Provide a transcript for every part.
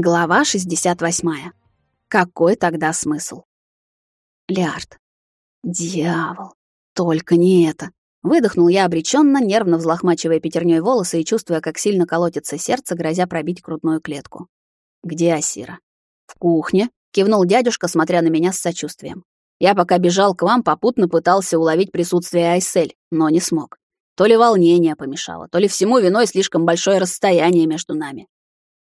Глава 68. Какой тогда смысл? Лиард. Дьявол. Только не это. Выдохнул я обреченно, нервно взлохмачивая пятерней волосы и чувствуя, как сильно колотится сердце, грозя пробить грудную клетку. Где Асира? В кухне, кивнул дядюшка, смотря на меня с сочувствием. Я пока бежал к вам, попутно пытался уловить присутствие Айсель, но не смог. То ли волнение помешало, то ли всему виной слишком большое расстояние между нами.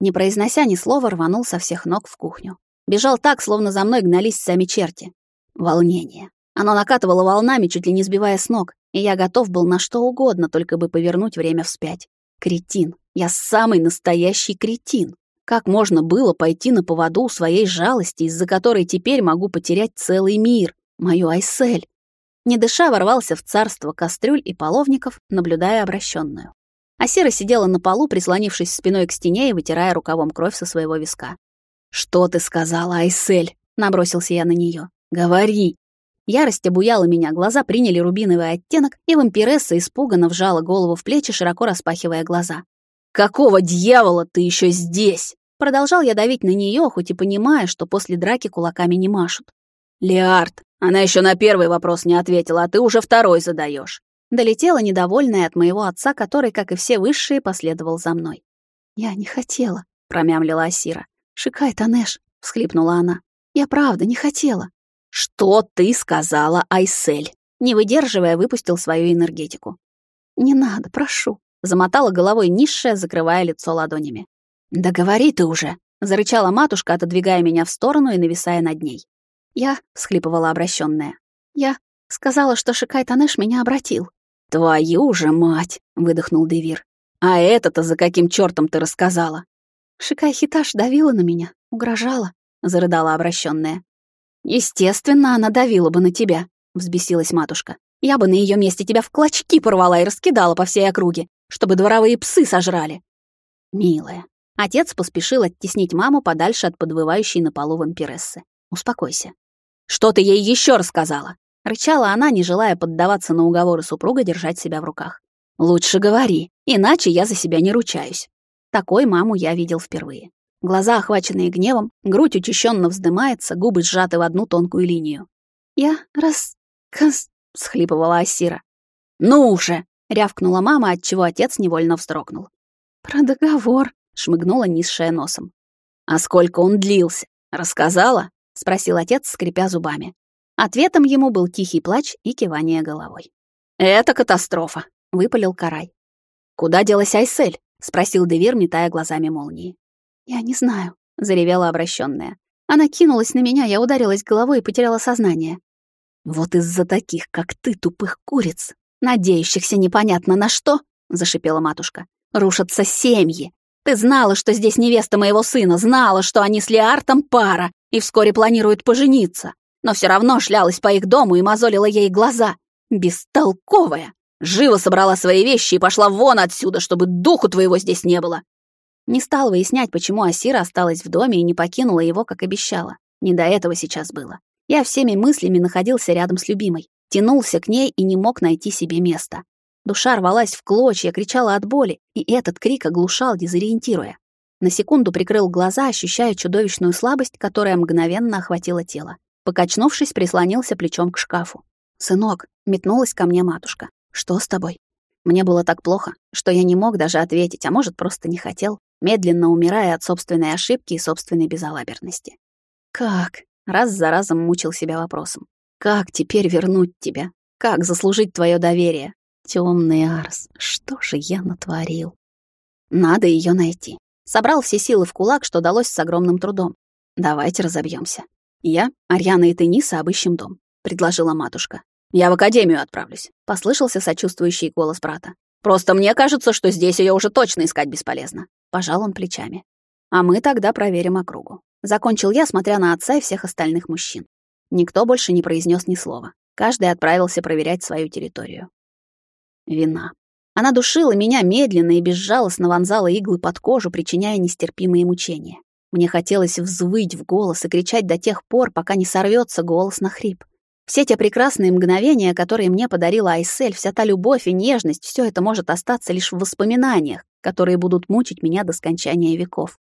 Не произнося ни слова, рванул со всех ног в кухню. Бежал так, словно за мной гнались сами черти. Волнение. Оно накатывало волнами, чуть ли не сбивая с ног, и я готов был на что угодно, только бы повернуть время вспять. Кретин. Я самый настоящий кретин. Как можно было пойти на поводу у своей жалости, из-за которой теперь могу потерять целый мир, мою Айсель? Не дыша, ворвался в царство кастрюль и половников, наблюдая обращенную. Асира сидела на полу, прислонившись спиной к стене и вытирая рукавом кровь со своего виска. «Что ты сказала, Айсель?» — набросился я на нее. «Говори!» Ярость обуяла меня, глаза приняли рубиновый оттенок, и вампиресса испуганно вжала голову в плечи, широко распахивая глаза. «Какого дьявола ты еще здесь?» Продолжал я давить на нее, хоть и понимая, что после драки кулаками не машут. «Леард, она еще на первый вопрос не ответила, а ты уже второй задаешь долетела недовольная от моего отца, который, как и все высшие, последовал за мной. «Я не хотела», — промямлила Асира. «Шикай, Танеш», — всхлипнула она. «Я правда не хотела». «Что ты сказала, Айсель?» Не выдерживая, выпустил свою энергетику. «Не надо, прошу», — замотала головой низшая, закрывая лицо ладонями. «Да говори ты уже», — зарычала матушка, отодвигая меня в сторону и нависая над ней. «Я», — всхлипывала обращенная, — «я сказала, что Шикай Танеш меня обратил». «Твою же мать!» — выдохнул Девир. «А это-то за каким чёртом ты рассказала?» «Шикай Хиташ давила на меня, угрожала», — зарыдала обращенная. «Естественно, она давила бы на тебя», — взбесилась матушка. «Я бы на ее месте тебя в клочки порвала и раскидала по всей округе, чтобы дворовые псы сожрали». «Милая». Отец поспешил оттеснить маму подальше от подвывающей на полу вампирессы. «Успокойся». «Что ты ей еще рассказала?» Рычала она, не желая поддаваться на уговоры супруга держать себя в руках. «Лучше говори, иначе я за себя не ручаюсь». Такой маму я видел впервые. Глаза, охваченные гневом, грудь учащенно вздымается, губы сжаты в одну тонкую линию. «Я раз... кас...» — схлипывала Асира. «Ну уже!» — рявкнула мама, отчего отец невольно вздрогнул. «Про договор», — шмыгнула низшая носом. «А сколько он длился? Рассказала?» — спросил отец, скрипя зубами. Ответом ему был тихий плач и кивание головой. «Это катастрофа», — выпалил Карай. «Куда делась Айсель?» — спросил Девир, метая глазами молнии. «Я не знаю», — заревела обращенная. Она кинулась на меня, я ударилась головой и потеряла сознание. «Вот из-за таких, как ты, тупых куриц, надеющихся непонятно на что», — зашипела матушка, — «рушатся семьи. Ты знала, что здесь невеста моего сына, знала, что они с Леартом пара и вскоре планируют пожениться но все равно шлялась по их дому и мозолила ей глаза. Бестолковая! Живо собрала свои вещи и пошла вон отсюда, чтобы духу твоего здесь не было. Не стал выяснять, почему Асира осталась в доме и не покинула его, как обещала. Не до этого сейчас было. Я всеми мыслями находился рядом с любимой, тянулся к ней и не мог найти себе места. Душа рвалась в клочья, кричала от боли, и этот крик оглушал, дезориентируя. На секунду прикрыл глаза, ощущая чудовищную слабость, которая мгновенно охватила тело. Покачнувшись, прислонился плечом к шкафу. «Сынок», — метнулась ко мне матушка, — «что с тобой?» Мне было так плохо, что я не мог даже ответить, а может, просто не хотел, медленно умирая от собственной ошибки и собственной безалаберности. «Как?» — раз за разом мучил себя вопросом. «Как теперь вернуть тебя? Как заслужить твое доверие? Темный Арс, что же я натворил?» «Надо ее найти». Собрал все силы в кулак, что далось с огромным трудом. «Давайте разобьемся. «Я, Арьяна и Тениса обыщем дом», — предложила матушка. «Я в академию отправлюсь», — послышался сочувствующий голос брата. «Просто мне кажется, что здесь ее уже точно искать бесполезно», — пожал он плечами. «А мы тогда проверим округу». Закончил я, смотря на отца и всех остальных мужчин. Никто больше не произнес ни слова. Каждый отправился проверять свою территорию. Вина. Она душила меня медленно и безжалостно вонзала иглы под кожу, причиняя нестерпимые мучения. Мне хотелось взвыть в голос и кричать до тех пор, пока не сорвется голос на хрип. Все те прекрасные мгновения, которые мне подарила Айсель, вся та любовь и нежность, все это может остаться лишь в воспоминаниях, которые будут мучить меня до скончания веков.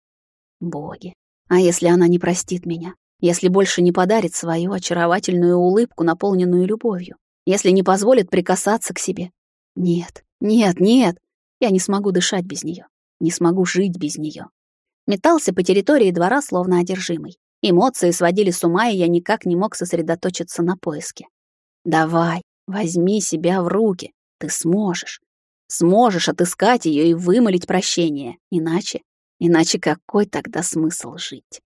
Боги, А если она не простит меня? Если больше не подарит свою очаровательную улыбку, наполненную любовью? Если не позволит прикасаться к себе? Нет, нет, нет. Я не смогу дышать без нее, Не смогу жить без нее. Метался по территории двора, словно одержимый. Эмоции сводили с ума, и я никак не мог сосредоточиться на поиске. «Давай, возьми себя в руки. Ты сможешь. Сможешь отыскать ее и вымолить прощение. Иначе, иначе какой тогда смысл жить?»